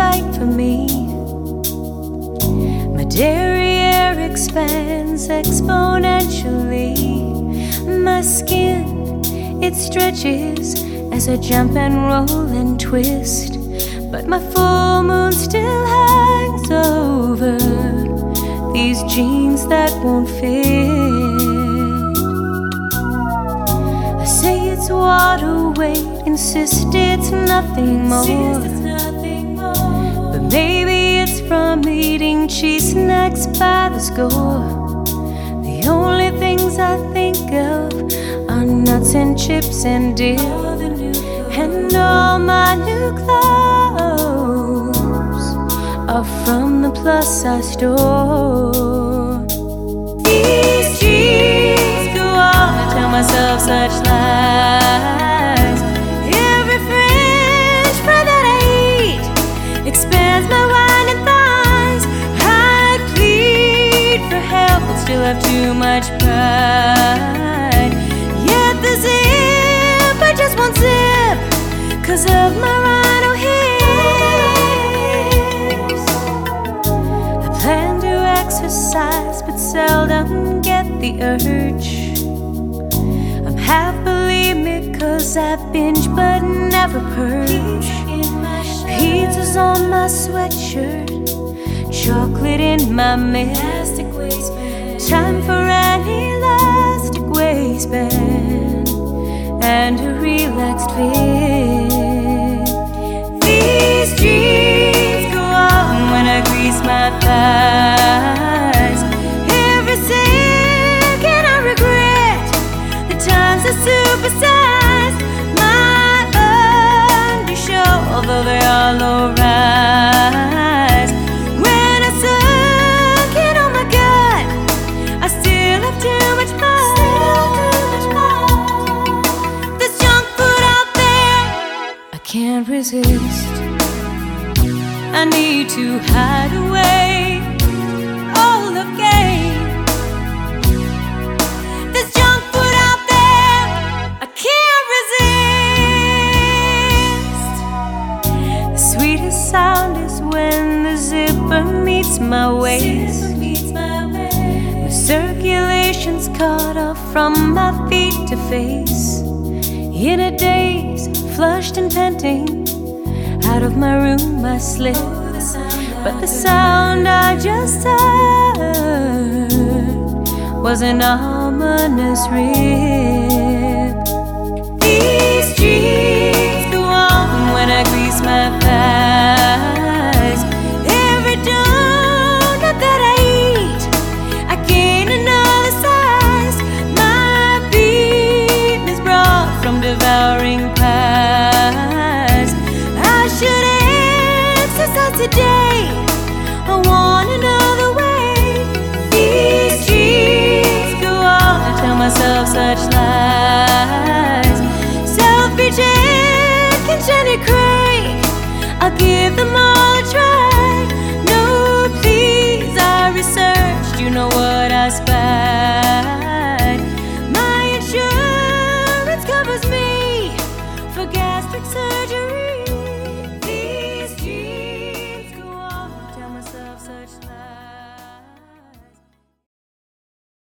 fight for me. My derriere expands exponentially. My skin, it stretches as I jump and roll and twist. But my full moon still hangs over these jeans that won't fit. I say it's water weight, insist it's nothing more. But maybe it's from eating cheese snacks by the score. The only things I think of are nuts and chips and dip. And all my new clothes are from the plus size store. These dreams go on, I tell myself such lies. Seldom get the urge. I'm half bulimic cause I binge but never purge. Pizza's on my sweatshirt, chocolate in my mist. Time for an elastic waistband and a relaxed fit. Can't resist. I need to hide away all the gain. This junk food out there, I can't resist. The sweetest sound is when the zipper meets my waist. The circulation's cut off from my feet to face. In a daze, flushed and panting, out of my room I slip. But the sound I just heard was an ominous rip. Devouring pies. I should exercise today. I want another way. These dreams go on. I tell myself such lies. Self reject and Jenny Craig. I'll give them all a try. No, please, I researched. You know what I spy.